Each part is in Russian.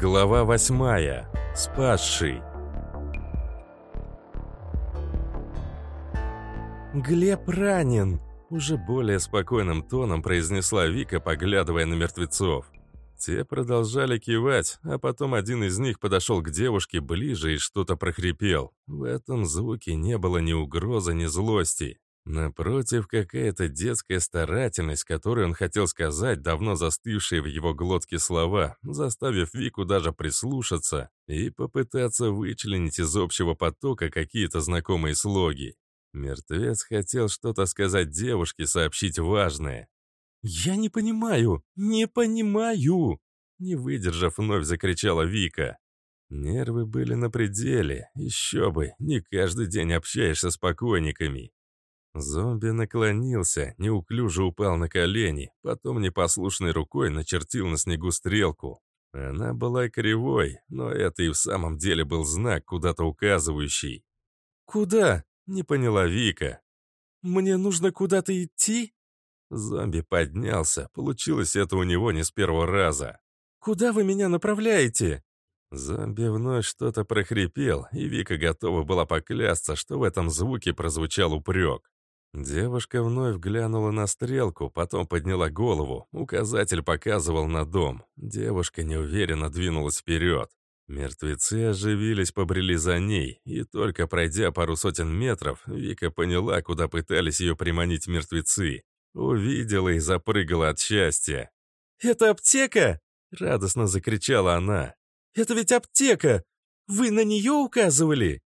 Глава восьмая. Спасший. «Глеб ранен!» – уже более спокойным тоном произнесла Вика, поглядывая на мертвецов. Те продолжали кивать, а потом один из них подошел к девушке ближе и что-то прохрипел. В этом звуке не было ни угрозы, ни злости. Напротив, какая-то детская старательность, которую он хотел сказать, давно застывшие в его глотке слова, заставив Вику даже прислушаться и попытаться вычленить из общего потока какие-то знакомые слоги. Мертвец хотел что-то сказать девушке, сообщить важное. «Я не понимаю! Не понимаю!» Не выдержав, вновь закричала Вика. Нервы были на пределе, еще бы, не каждый день общаешься с покойниками. Зомби наклонился, неуклюже упал на колени, потом непослушной рукой начертил на снегу стрелку. Она была кривой, но это и в самом деле был знак, куда-то указывающий. «Куда?» — не поняла Вика. «Мне нужно куда-то идти?» Зомби поднялся, получилось это у него не с первого раза. «Куда вы меня направляете?» Зомби вновь что-то прохрипел, и Вика готова была поклясться, что в этом звуке прозвучал упрек. Девушка вновь глянула на стрелку, потом подняла голову. Указатель показывал на дом. Девушка неуверенно двинулась вперед. Мертвецы оживились, побрели за ней, и только пройдя пару сотен метров, Вика поняла, куда пытались ее приманить мертвецы. Увидела и запрыгала от счастья. «Это аптека!» — радостно закричала она. «Это ведь аптека! Вы на нее указывали?»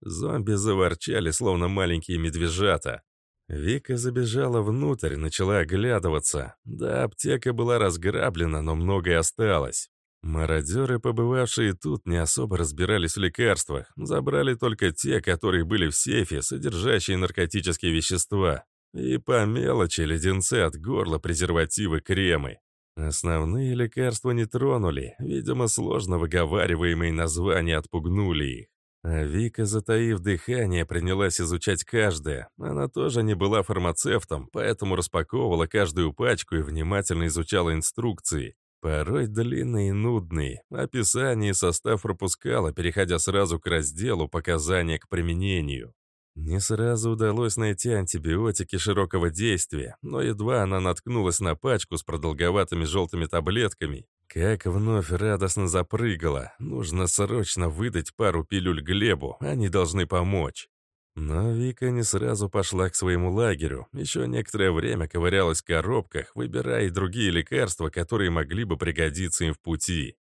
Зомби заворчали, словно маленькие медвежата. Вика забежала внутрь, начала оглядываться. Да, аптека была разграблена, но многое осталось. Мародеры, побывавшие тут, не особо разбирались в лекарствах. Забрали только те, которые были в сейфе, содержащие наркотические вещества. И по мелочи леденцы от горла, презервативы, кремы. Основные лекарства не тронули. Видимо, сложно выговариваемые названия отпугнули их. А Вика, затаив дыхание, принялась изучать каждое. Она тоже не была фармацевтом, поэтому распаковывала каждую пачку и внимательно изучала инструкции. Порой длинные и нудные. Описание и состав пропускала, переходя сразу к разделу «Показания к применению». Не сразу удалось найти антибиотики широкого действия, но едва она наткнулась на пачку с продолговатыми желтыми таблетками, как вновь радостно запрыгала. Нужно срочно выдать пару пилюль Глебу, они должны помочь. Но Вика не сразу пошла к своему лагерю. Еще некоторое время ковырялась в коробках, выбирая другие лекарства, которые могли бы пригодиться им в пути.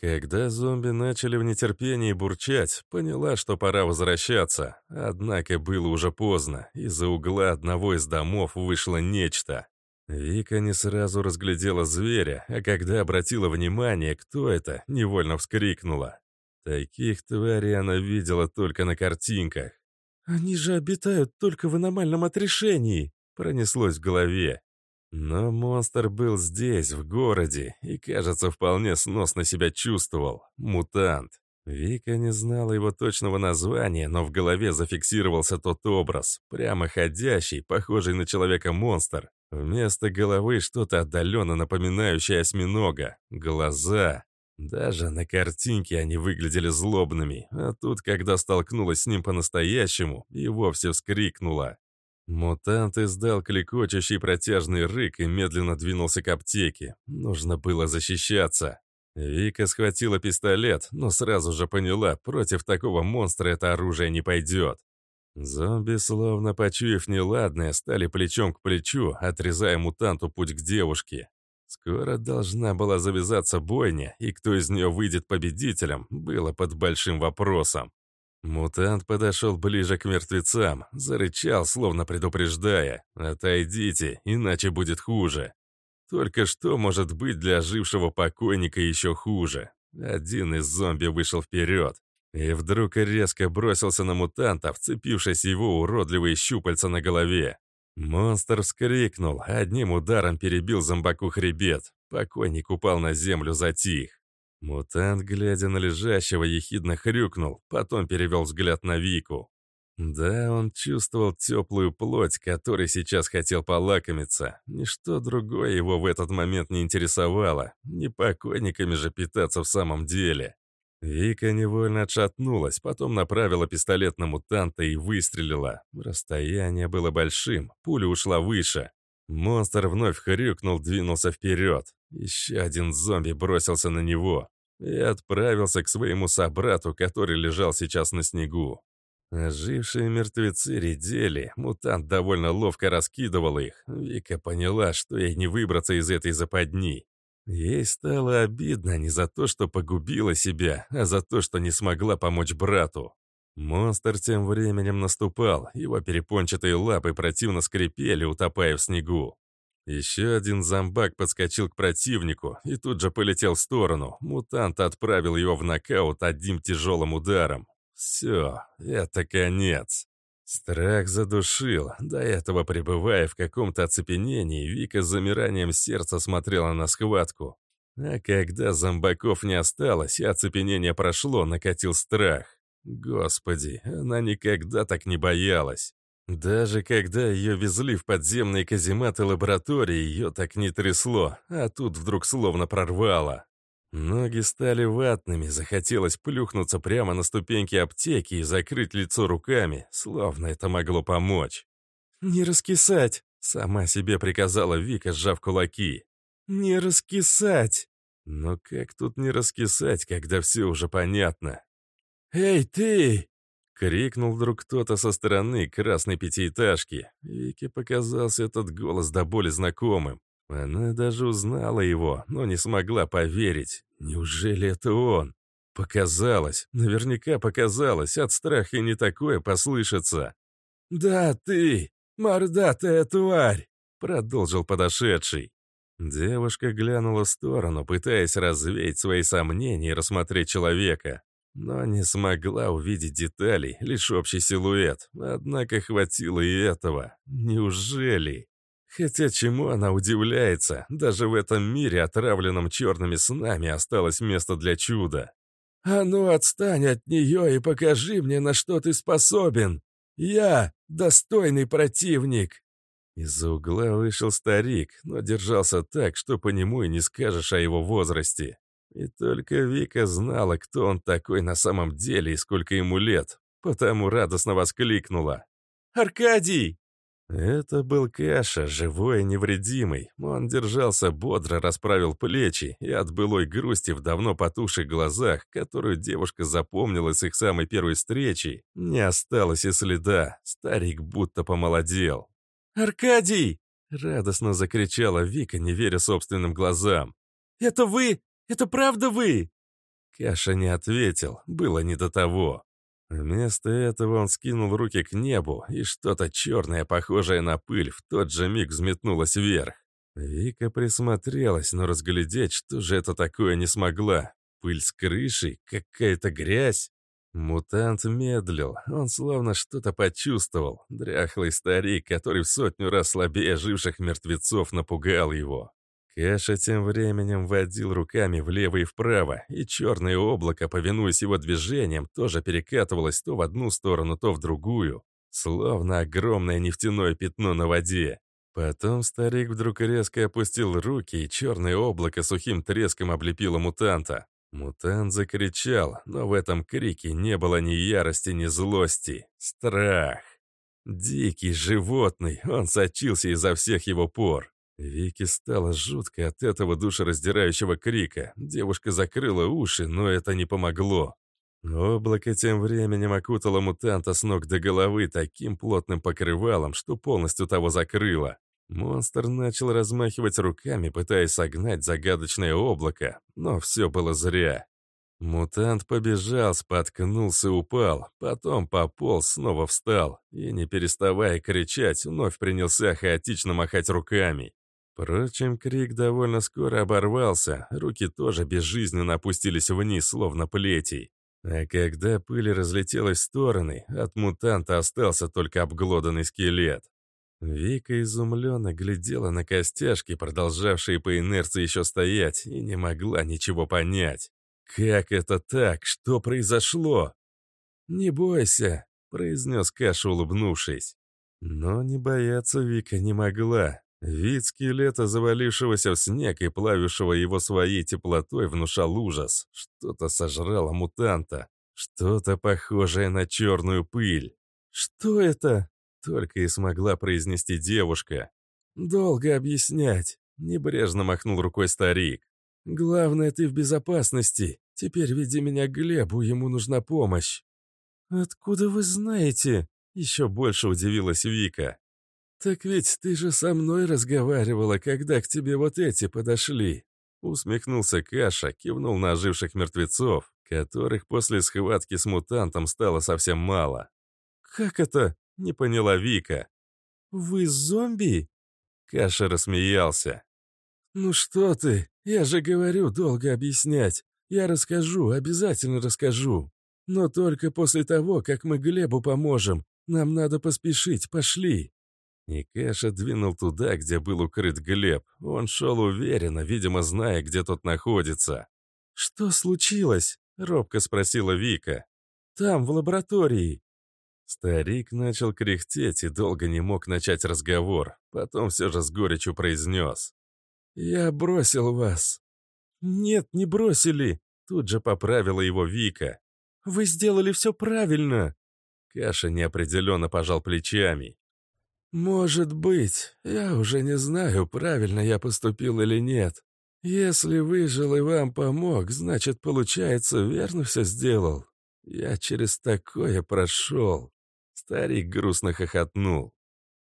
Когда зомби начали в нетерпении бурчать, поняла, что пора возвращаться. Однако было уже поздно. Из-за угла одного из домов вышло нечто. Вика не сразу разглядела зверя, а когда обратила внимание, кто это, невольно вскрикнула. Таких тварей она видела только на картинках. «Они же обитают только в аномальном отрешении», — пронеслось в голове. Но монстр был здесь, в городе, и, кажется, вполне сносно себя чувствовал. Мутант. Вика не знала его точного названия, но в голове зафиксировался тот образ. Прямо ходящий, похожий на человека-монстр. Вместо головы что-то отдаленно напоминающее осьминога. Глаза. Даже на картинке они выглядели злобными, а тут, когда столкнулась с ним по-настоящему, и вовсе вскрикнула. Мутант издал кликочущий протяжный рык и медленно двинулся к аптеке. Нужно было защищаться. Вика схватила пистолет, но сразу же поняла, против такого монстра это оружие не пойдет. Зомби, словно почуяв неладное, стали плечом к плечу, отрезая мутанту путь к девушке. Скоро должна была завязаться бойня, и кто из нее выйдет победителем, было под большим вопросом. Мутант подошел ближе к мертвецам, зарычал, словно предупреждая. «Отойдите, иначе будет хуже». Только что может быть для ожившего покойника еще хуже? Один из зомби вышел вперед. И вдруг резко бросился на мутанта, вцепившись его уродливые щупальца на голове. Монстр вскрикнул, одним ударом перебил зомбаку хребет. Покойник упал на землю, затих. Мутант, глядя на лежащего, ехидно хрюкнул, потом перевел взгляд на Вику. Да, он чувствовал теплую плоть, которой сейчас хотел полакомиться. Ничто другое его в этот момент не интересовало. Не покойниками же питаться в самом деле. Вика невольно отшатнулась, потом направила пистолет на мутанта и выстрелила. Расстояние было большим, пуля ушла выше. Монстр вновь хрюкнул, двинулся вперед. Еще один зомби бросился на него и отправился к своему собрату, который лежал сейчас на снегу. Ожившие мертвецы редели, мутант довольно ловко раскидывал их. Вика поняла, что ей не выбраться из этой западни. Ей стало обидно не за то, что погубила себя, а за то, что не смогла помочь брату. Монстр тем временем наступал, его перепончатые лапы противно скрипели, утопая в снегу. Еще один зомбак подскочил к противнику и тут же полетел в сторону. Мутант отправил его в нокаут одним тяжелым ударом. Все, это конец. Страх задушил. До этого, пребывая в каком-то оцепенении, Вика с замиранием сердца смотрела на схватку. А когда зомбаков не осталось и оцепенение прошло, накатил страх. Господи, она никогда так не боялась. Даже когда ее везли в подземные казематы лаборатории, ее так не трясло, а тут вдруг словно прорвало. Ноги стали ватными, захотелось плюхнуться прямо на ступеньки аптеки и закрыть лицо руками, словно это могло помочь. «Не раскисать!» — сама себе приказала Вика, сжав кулаки. «Не раскисать!» Но как тут не раскисать, когда все уже понятно? «Эй, ты!» — крикнул вдруг кто-то со стороны красной пятиэтажки. Вике показался этот голос до боли знакомым. Она даже узнала его, но не смогла поверить. Неужели это он? Показалось, наверняка показалось, от страха не такое послышится. «Да ты, мордатая тварь!» — продолжил подошедший. Девушка глянула в сторону, пытаясь развеять свои сомнения и рассмотреть человека. Но не смогла увидеть деталей, лишь общий силуэт. Однако хватило и этого. Неужели? Хотя чему она удивляется? Даже в этом мире, отравленном черными снами, осталось место для чуда. «А ну отстань от нее и покажи мне, на что ты способен! Я достойный противник!» Из-за угла вышел старик, но держался так, что по нему и не скажешь о его возрасте. И только Вика знала, кто он такой на самом деле и сколько ему лет, потому радостно воскликнула. «Аркадий!» Это был Каша, живой и невредимый. Он держался бодро, расправил плечи, и от былой грусти в давно потухших глазах, которую девушка запомнила с их самой первой встречи, не осталось и следа. Старик будто помолодел. «Аркадий!» — радостно закричала Вика, не веря собственным глазам. «Это вы? Это правда вы?» Каша не ответил, было не до того. Вместо этого он скинул руки к небу, и что-то черное, похожее на пыль, в тот же миг взметнулось вверх. Вика присмотрелась, но разглядеть, что же это такое, не смогла. Пыль с крышей, какая-то грязь. Мутант медлил, он словно что-то почувствовал. Дряхлый старик, который в сотню раз слабее живших мертвецов, напугал его. Кэша тем временем водил руками влево и вправо, и черное облако, повинуясь его движениям, тоже перекатывалось то в одну сторону, то в другую, словно огромное нефтяное пятно на воде. Потом старик вдруг резко опустил руки, и черное облако сухим треском облепило мутанта. Мутант закричал, но в этом крике не было ни ярости, ни злости. Страх. Дикий, животный, он сочился изо всех его пор. Вике стало жутко от этого душераздирающего крика. Девушка закрыла уши, но это не помогло. Облако тем временем окутало мутанта с ног до головы таким плотным покрывалом, что полностью того закрыло. Монстр начал размахивать руками, пытаясь согнать загадочное облако, но все было зря. Мутант побежал, споткнулся, упал, потом пополз, снова встал и, не переставая кричать, вновь принялся хаотично махать руками. Впрочем, крик довольно скоро оборвался, руки тоже безжизненно опустились вниз, словно плетей. А когда пыль разлетелась в стороны, от мутанта остался только обглоданный скелет. Вика изумленно глядела на костяшки, продолжавшие по инерции еще стоять, и не могла ничего понять. «Как это так? Что произошло?» «Не бойся», — произнес Каша, улыбнувшись. Но не бояться Вика не могла. Вид скелета, завалившегося в снег и плавившего его своей теплотой, внушал ужас. Что-то сожрало мутанта. Что-то похожее на черную пыль. «Что это?» — только и смогла произнести девушка. «Долго объяснять», — небрежно махнул рукой старик. «Главное, ты в безопасности. Теперь веди меня к Глебу, ему нужна помощь». «Откуда вы знаете?» — еще больше удивилась Вика. «Так ведь ты же со мной разговаривала, когда к тебе вот эти подошли». Усмехнулся Каша, кивнул на оживших мертвецов, которых после схватки с мутантом стало совсем мало. «Как это?» — не поняла Вика. «Вы зомби?» Каша рассмеялся. «Ну что ты, я же говорю, долго объяснять. Я расскажу, обязательно расскажу. Но только после того, как мы Глебу поможем. Нам надо поспешить, пошли». И Каша двинул туда, где был укрыт Глеб. Он шел уверенно, видимо, зная, где тот находится. «Что случилось?» — робко спросила Вика. «Там, в лаборатории». Старик начал кряхтеть и долго не мог начать разговор. Потом все же с горечью произнес. «Я бросил вас». «Нет, не бросили», — тут же поправила его Вика. «Вы сделали все правильно». Каша неопределенно пожал плечами. «Может быть. Я уже не знаю, правильно я поступил или нет. Если выжил и вам помог, значит, получается, верно все сделал. Я через такое прошел». Старик грустно хохотнул.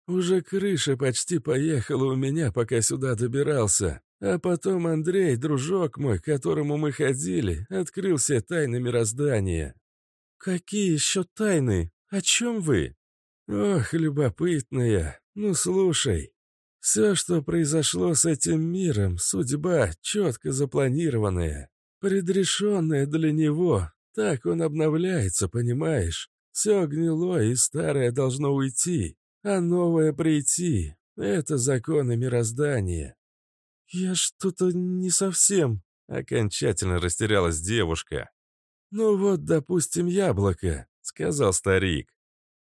Уже крыша почти поехала у меня, пока сюда добирался. А потом Андрей, дружок мой, к которому мы ходили, открыл все тайны мироздания. «Какие еще тайны? О чем вы?» «Ох, любопытная. Ну, слушай. Все, что произошло с этим миром, судьба четко запланированная, предрешенная для него. Так он обновляется, понимаешь? Все гнилое и старое должно уйти а новое прийти. Это законы мироздания». «Я что-то не совсем...» — окончательно растерялась девушка. «Ну вот, допустим, яблоко», — сказал старик.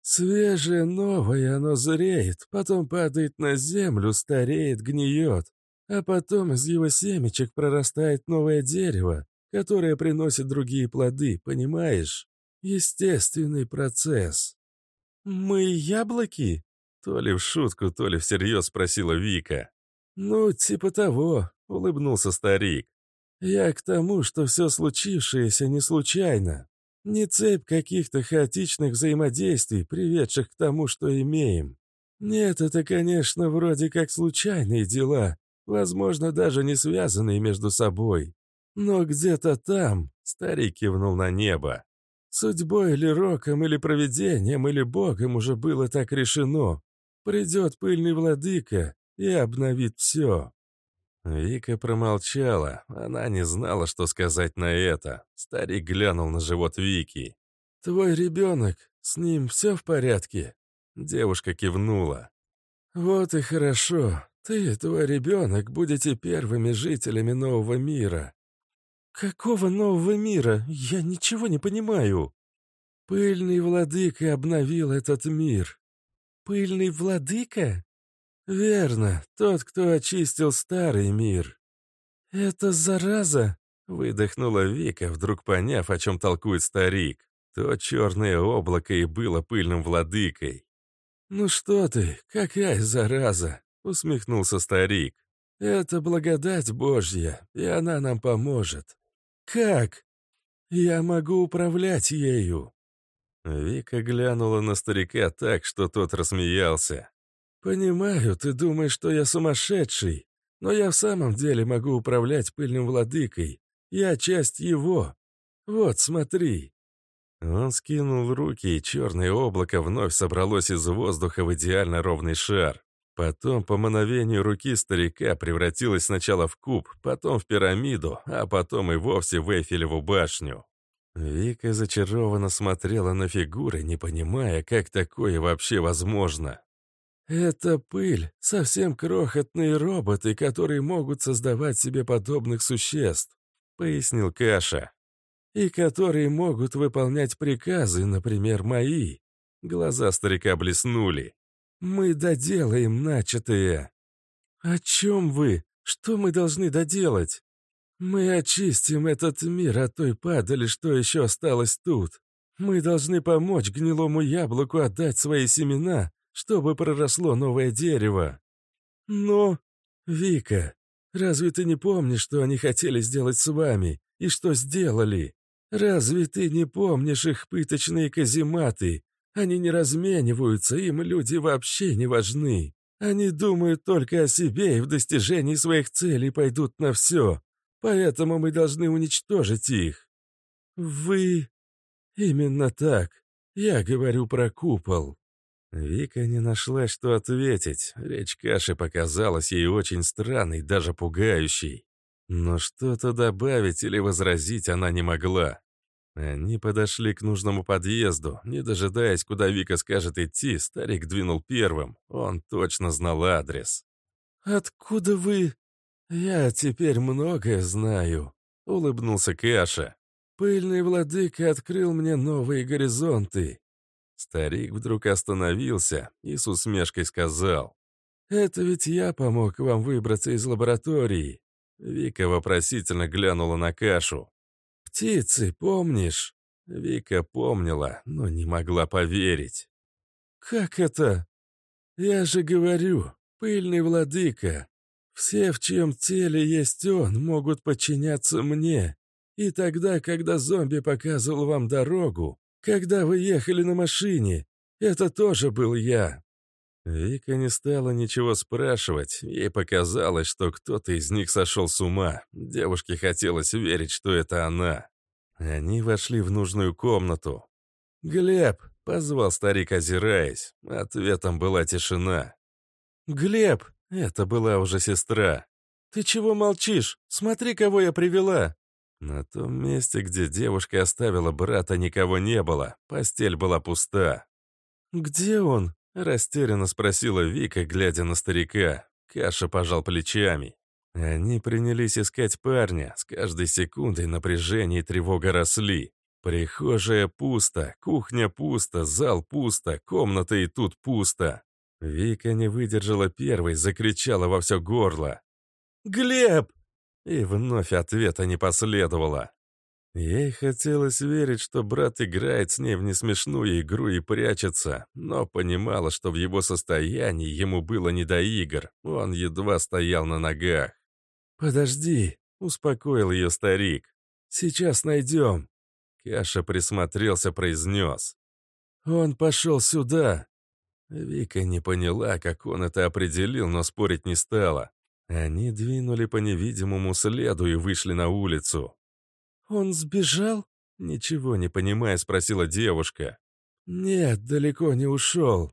«Свежее, новое, оно зреет, потом падает на землю, стареет, гниет, а потом из его семечек прорастает новое дерево, которое приносит другие плоды, понимаешь? Естественный процесс». «Мы яблоки?» То ли в шутку, то ли всерьез спросила Вика. «Ну, типа того», — улыбнулся старик. «Я к тому, что все случившееся не случайно. Не цепь каких-то хаотичных взаимодействий, приведших к тому, что имеем. Нет, это, конечно, вроде как случайные дела, возможно, даже не связанные между собой. Но где-то там, — старик кивнул на небо, Судьбой или роком, или провидением, или богом уже было так решено. Придет пыльный владыка и обновит все». Вика промолчала. Она не знала, что сказать на это. Старик глянул на живот Вики. «Твой ребенок, с ним все в порядке?» Девушка кивнула. «Вот и хорошо. Ты и твой ребенок будете первыми жителями нового мира. «Какого нового мира? Я ничего не понимаю». «Пыльный владыка обновил этот мир». «Пыльный владыка?» «Верно, тот, кто очистил старый мир». «Это зараза!» — выдохнула Вика, вдруг поняв, о чем толкует старик. То черное облако и было пыльным владыкой. «Ну что ты, какая зараза!» — усмехнулся старик. «Это благодать Божья, и она нам поможет. «Как? Я могу управлять ею!» Вика глянула на старика так, что тот рассмеялся. «Понимаю, ты думаешь, что я сумасшедший, но я в самом деле могу управлять пыльным владыкой. Я часть его. Вот, смотри». Он скинул руки, и черное облако вновь собралось из воздуха в идеально ровный шар. Потом, по мановению руки старика, превратилась сначала в куб, потом в пирамиду, а потом и вовсе в Эйфелеву башню. Вика зачарованно смотрела на фигуры, не понимая, как такое вообще возможно. «Это пыль, совсем крохотные роботы, которые могут создавать себе подобных существ», — пояснил Каша. «И которые могут выполнять приказы, например, мои. Глаза старика блеснули. «Мы доделаем начатое». «О чем вы? Что мы должны доделать?» «Мы очистим этот мир от той падали, что еще осталось тут. Мы должны помочь гнилому яблоку отдать свои семена, чтобы проросло новое дерево». «Но...» «Вика, разве ты не помнишь, что они хотели сделать с вами, и что сделали? Разве ты не помнишь их пыточные казематы? Они не размениваются, им люди вообще не важны. Они думают только о себе и в достижении своих целей пойдут на все. Поэтому мы должны уничтожить их. Вы... Именно так. Я говорю про купол. Вика не нашла, что ответить. Речь Каши показалась ей очень странной, даже пугающей. Но что-то добавить или возразить она не могла. Они подошли к нужному подъезду. Не дожидаясь, куда Вика скажет идти, старик двинул первым. Он точно знал адрес. «Откуда вы...» «Я теперь многое знаю», — улыбнулся Каша. «Пыльный владыка открыл мне новые горизонты». Старик вдруг остановился и с усмешкой сказал. «Это ведь я помог вам выбраться из лаборатории». Вика вопросительно глянула на Кашу. «Птицы, помнишь?» Вика помнила, но не могла поверить. «Как это?» «Я же говорю, пыльный владыка, все, в чьем теле есть он, могут подчиняться мне. И тогда, когда зомби показывал вам дорогу, когда вы ехали на машине, это тоже был я». Вика не стала ничего спрашивать. Ей показалось, что кто-то из них сошел с ума. Девушке хотелось верить, что это она. Они вошли в нужную комнату. «Глеб!» — позвал старик, озираясь. Ответом была тишина. «Глеб!» Это была уже сестра. «Ты чего молчишь? Смотри, кого я привела!» На том месте, где девушка оставила брата, никого не было. Постель была пуста. «Где он?» – растерянно спросила Вика, глядя на старика. Каша пожал плечами. Они принялись искать парня. С каждой секундой напряжение и тревога росли. Прихожая пусто, кухня пусто, зал пусто, комната и тут пусто. Вика не выдержала первой, закричала во все горло. «Глеб!» И вновь ответа не последовало. Ей хотелось верить, что брат играет с ней в несмешную игру и прячется, но понимала, что в его состоянии ему было не до игр, он едва стоял на ногах. «Подожди», — успокоил ее старик. «Сейчас найдем». Каша присмотрелся, произнес. «Он пошел сюда, Вика не поняла, как он это определил, но спорить не стала. Они двинули по невидимому следу и вышли на улицу. «Он сбежал?» Ничего не понимая, спросила девушка. «Нет, далеко не ушел».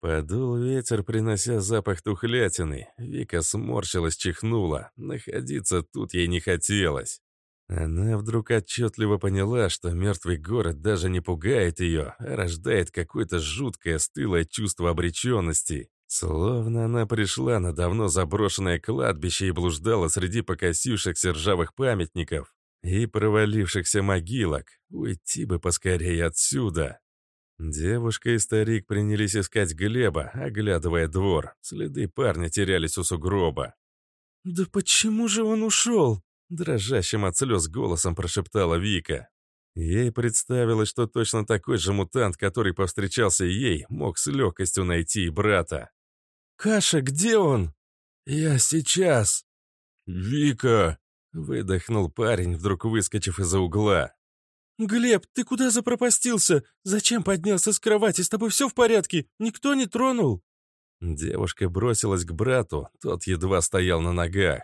Подул ветер, принося запах тухлятины. Вика сморщилась, чихнула. Находиться тут ей не хотелось. Она вдруг отчетливо поняла, что мертвый город даже не пугает ее, а рождает какое-то жуткое стылое чувство обреченности. Словно она пришла на давно заброшенное кладбище и блуждала среди покосившихся ржавых памятников и провалившихся могилок. Уйти бы поскорее отсюда. Девушка и старик принялись искать Глеба, оглядывая двор. Следы парня терялись у сугроба. «Да почему же он ушел?» Дрожащим от слез голосом прошептала Вика. Ей представилось, что точно такой же мутант, который повстречался ей, мог с легкостью найти и брата. «Каша, где он?» «Я сейчас». «Вика!» — выдохнул парень, вдруг выскочив из-за угла. «Глеб, ты куда запропастился? Зачем поднялся с кровати? С тобой все в порядке? Никто не тронул?» Девушка бросилась к брату, тот едва стоял на ногах.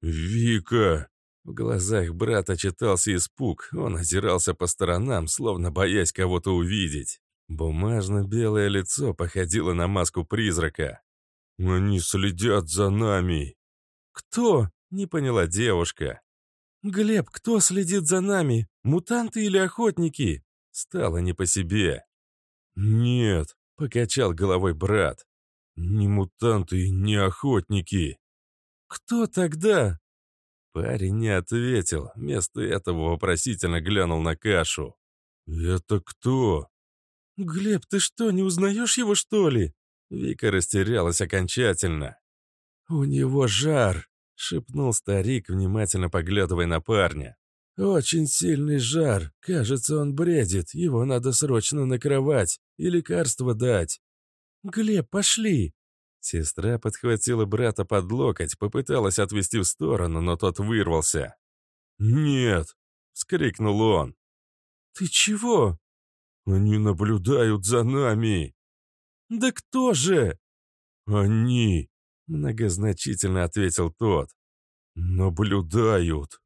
«Вика!» В глазах брата читался испуг, он озирался по сторонам, словно боясь кого-то увидеть. Бумажно-белое лицо походило на маску призрака. «Они следят за нами!» «Кто?» — не поняла девушка. «Глеб, кто следит за нами? Мутанты или охотники?» Стало не по себе. «Нет», — покачал головой брат. «Не мутанты и не охотники». «Кто тогда?» Парень не ответил, вместо этого вопросительно глянул на кашу. «Это кто?» «Глеб, ты что, не узнаешь его, что ли?» Вика растерялась окончательно. «У него жар», — шепнул старик, внимательно поглядывая на парня. «Очень сильный жар. Кажется, он бредит. Его надо срочно на кровать и лекарство дать». «Глеб, пошли!» Сестра подхватила брата под локоть, попыталась отвести в сторону, но тот вырвался. «Нет!» — вскрикнул он. «Ты чего?» «Они наблюдают за нами!» «Да кто же?» «Они!» — многозначительно ответил тот. «Наблюдают!»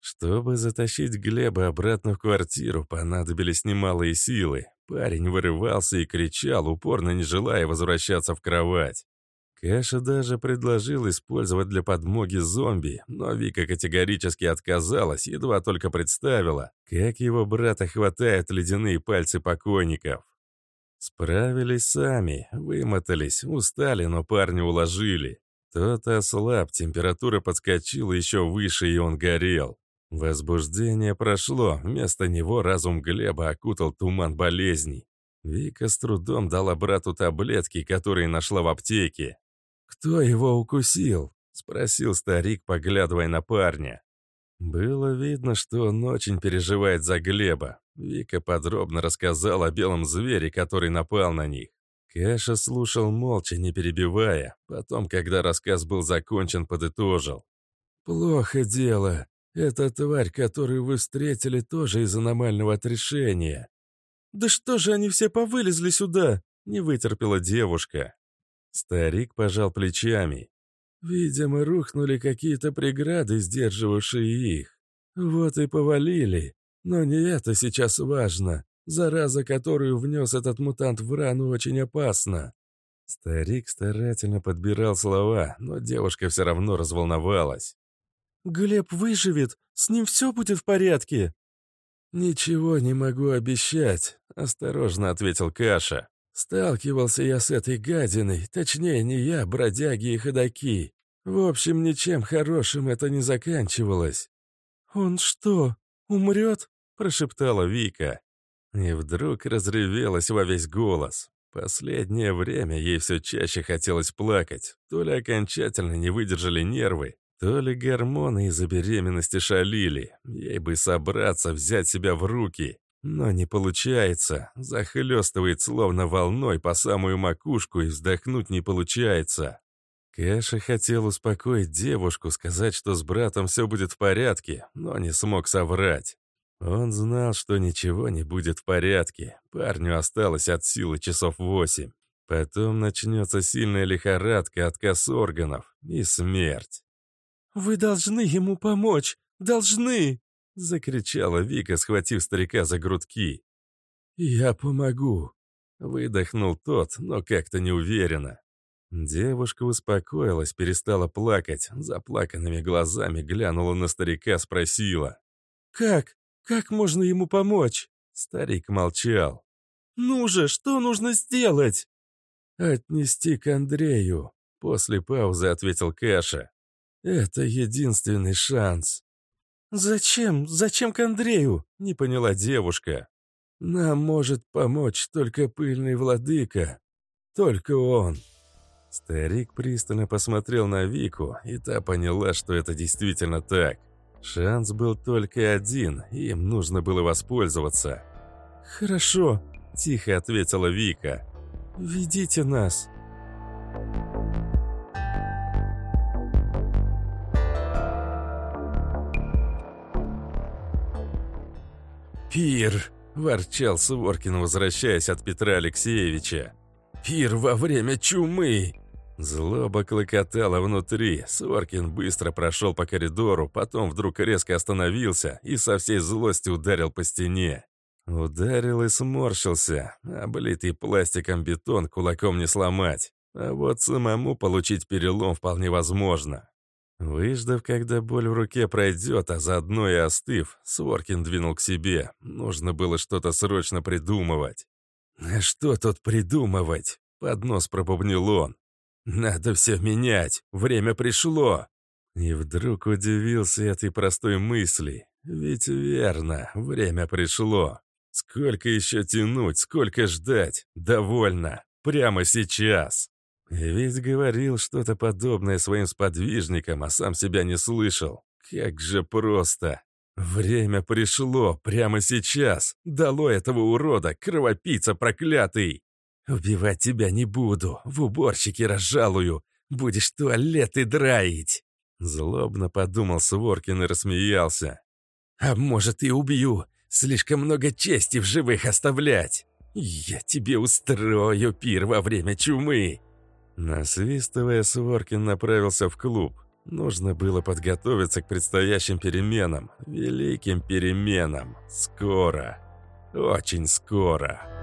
Чтобы затащить Глеба обратно в квартиру, понадобились немалые силы. Парень вырывался и кричал, упорно не желая возвращаться в кровать. Кэша даже предложил использовать для подмоги зомби, но Вика категорически отказалась, едва только представила, как его брата хватают ледяные пальцы покойников. Справились сами, вымотались, устали, но парня уложили. Тот ослаб, температура подскочила еще выше, и он горел. Возбуждение прошло, вместо него разум Глеба окутал туман болезней. Вика с трудом дала брату таблетки, которые нашла в аптеке. «Кто его укусил?» — спросил старик, поглядывая на парня. Было видно, что он очень переживает за Глеба. Вика подробно рассказала о белом звере, который напал на них. Кэша слушал молча, не перебивая. Потом, когда рассказ был закончен, подытожил. «Плохо дело. Эта тварь, которую вы встретили, тоже из аномального отрешения. «Да что же они все повылезли сюда?» — не вытерпела девушка. Старик пожал плечами. «Видимо, рухнули какие-то преграды, сдерживавшие их. Вот и повалили. Но не это сейчас важно. Зараза, которую внес этот мутант в рану, очень опасна». Старик старательно подбирал слова, но девушка все равно разволновалась. «Глеб выживет, с ним все будет в порядке». «Ничего не могу обещать», — осторожно ответил Каша. «Сталкивался я с этой гадиной, точнее, не я, бродяги и ходаки. В общем, ничем хорошим это не заканчивалось». «Он что, умрет?» — прошептала Вика. И вдруг разревелась во весь голос. Последнее время ей все чаще хотелось плакать. То ли окончательно не выдержали нервы, то ли гормоны из-за беременности шалили. Ей бы собраться, взять себя в руки. Но не получается. Захлестывает словно волной по самую макушку и вздохнуть не получается. Кэша хотел успокоить девушку, сказать, что с братом все будет в порядке, но не смог соврать. Он знал, что ничего не будет в порядке. Парню осталось от силы часов восемь. Потом начнется сильная лихорадка, отказ органов и смерть. «Вы должны ему помочь! Должны!» — закричала Вика, схватив старика за грудки. «Я помогу!» — выдохнул тот, но как-то неуверенно. Девушка успокоилась, перестала плакать, заплаканными глазами глянула на старика, спросила. «Как? Как можно ему помочь?» Старик молчал. «Ну же, что нужно сделать?» «Отнести к Андрею», — после паузы ответил Каша. Это единственный шанс. «Зачем? Зачем к Андрею?» — не поняла девушка. «Нам может помочь только пыльный владыка. Только он». Старик пристально посмотрел на Вику, и та поняла, что это действительно так. Шанс был только один, им нужно было воспользоваться. «Хорошо», — тихо ответила Вика. «Ведите нас». «Пир!» – ворчал Суворкин, возвращаясь от Петра Алексеевича. «Пир во время чумы!» Злоба клокотала внутри. Соркин быстро прошел по коридору, потом вдруг резко остановился и со всей злости ударил по стене. Ударил и сморщился. Облитый пластиком бетон кулаком не сломать. А вот самому получить перелом вполне возможно. Выждав, когда боль в руке пройдет, а заодно и остыв, Своркин двинул к себе. Нужно было что-то срочно придумывать. «А что тут придумывать?» — под нос пробубнил он. «Надо все менять. Время пришло». И вдруг удивился этой простой мысли. Ведь верно, время пришло. Сколько еще тянуть, сколько ждать? Довольно. Прямо сейчас. Ведь говорил что-то подобное своим сподвижникам, а сам себя не слышал. Как же просто. Время пришло, прямо сейчас. Дало этого урода, кровопийца проклятый. Убивать тебя не буду, в уборщике разжалую. Будешь туалеты драить. Злобно подумал Своркин и рассмеялся. А может и убью. Слишком много чести в живых оставлять. Я тебе устрою пир во время чумы. Насвистывая, Своркин направился в клуб. Нужно было подготовиться к предстоящим переменам. Великим переменам. Скоро. Очень скоро.